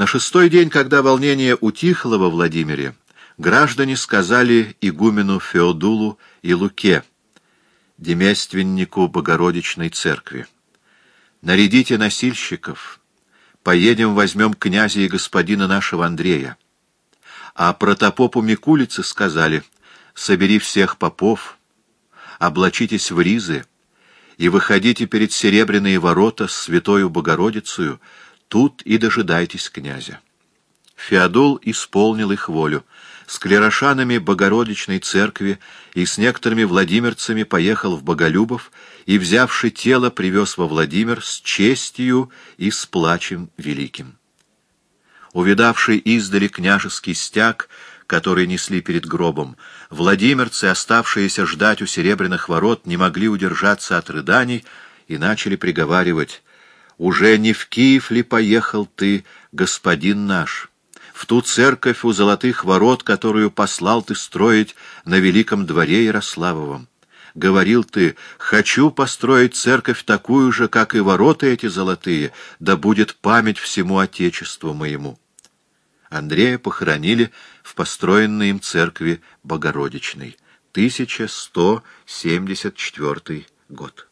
На шестой день, когда волнение утихло во Владимире, граждане сказали игумену Феодулу и Луке, деместственнику Богородичной церкви, «Нарядите носильщиков, поедем возьмем князя и господина нашего Андрея». А протопопу Микулицы сказали, «Собери всех попов, облачитесь в ризы и выходите перед серебряные ворота с святою Богородицею, тут и дожидайтесь князя». Феодул исполнил их волю. С клерошанами Богородичной церкви и с некоторыми владимирцами поехал в Боголюбов и, взявши тело, привез во Владимир с честью и с плачем великим. Увидавший издали княжеский стяг, который несли перед гробом, владимирцы, оставшиеся ждать у серебряных ворот, не могли удержаться от рыданий и начали приговаривать «Уже не в Киев ли поехал ты, господин наш?» в ту церковь у золотых ворот, которую послал ты строить на великом дворе Ярославовом. Говорил ты, хочу построить церковь такую же, как и ворота эти золотые, да будет память всему Отечеству моему. Андрея похоронили в построенной им церкви Богородичной. 1174 год.